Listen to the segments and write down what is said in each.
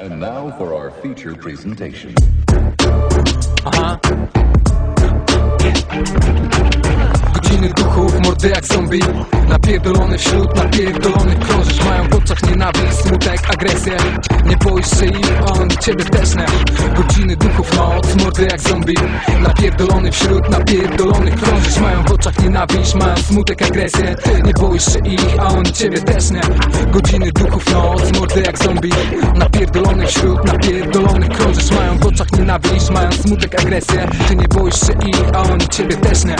And now for our feature presentation. Aha. Mordy jak zombie Napierdolony wśród napierdolonych krążysz Mają w oczach nienawiść, smutek, agresję. Nie boisz się ich, a oni ciebie też nie. Godziny duchów, noc, mordy jak zombie. Napierdolony wśród napierdolonych krążysz Mają w oczach nienawiść, mają smutek, agresję. Nie boisz się ich, a oni ciebie też nie. Godziny duchów, noc, mordy jak zombie. Napierdolony wśród napierdolonych krążysz Mają w oczach nienawiść, mają smutek, agresję. Ty nie boisz się ich, a oni ciebie też nie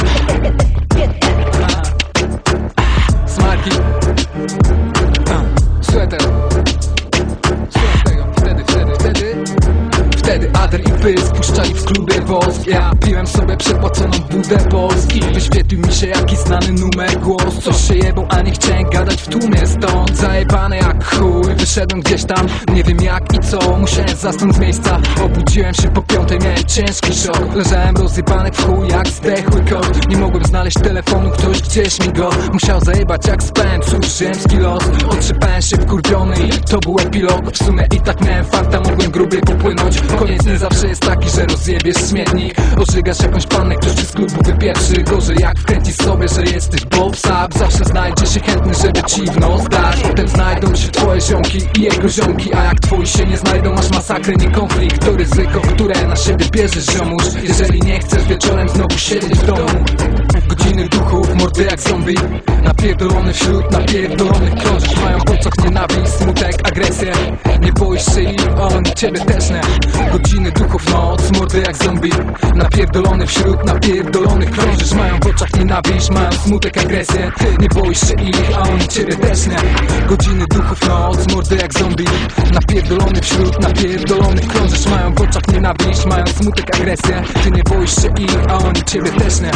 Wtedy Ader i Pys puszczali w klubie wosk Ja piłem sobie przepłaconą budę Polski. Wyświetlił mi się jakiś znany numer głos. Coś się jebał, a nie chciałem gadać w tłumie Stąd. Zajebany jak chuj Wyszedłem gdzieś tam, nie wiem jak i co Musiałem zasnąć z miejsca. Obudziłem się po piątej, miałem ciężki szok. Leżałem rozjebany w chuj jak zdechły kot. Nie mogłem znaleźć telefonu, ktoś gdzieś mi go Musiał zajebać jak spałem, cóż, ziemski los Otrzypałem się wkurwiony. I to był epilog. W sumie i tak miałem farta, mogłem grubiej popłynąć. Koniec nie zawsze jest taki, że rozjebiesz śmietnik. Ożygasz jakąś pannę, ktoś ci z klubu wypieprzy. Gorzej jak wkręcisz sobie, że jesteś Bob Sap Zawsze znajdzie się chętny, żeby ci w nos dać. Potem znajdą się twoje ziomki i jego ziomki. A jak twoi się nie znajdą, masz masakrę, nie konflikt. To ryzyko, które na siebie bierzesz ziomuś. Jeżeli nie chcesz wieczorem znowu siedzieć w domu. Godziny duchów, mordy jak zombie. Napierdolony wśród napierdolonych krążysz Mają oczach nienawiść, smutek, agresję. Nie boisz się a oni ciebie też nie. Godziny duchów, noc, mordy jak zombie. Napierdolony wśród napierdolonych krążysz. Mają w oczach nienawiść, mają smutek, agresję. Nie boisz się ich, a oni ciebie też nie. Godziny duchów, noc, mordy jak zombie. Napierdolony wśród napierdolonych krążysz. Mają w oczach nienawiść, mają smutek, agresję. Ty nie boisz się ich, a oni ciebie też nie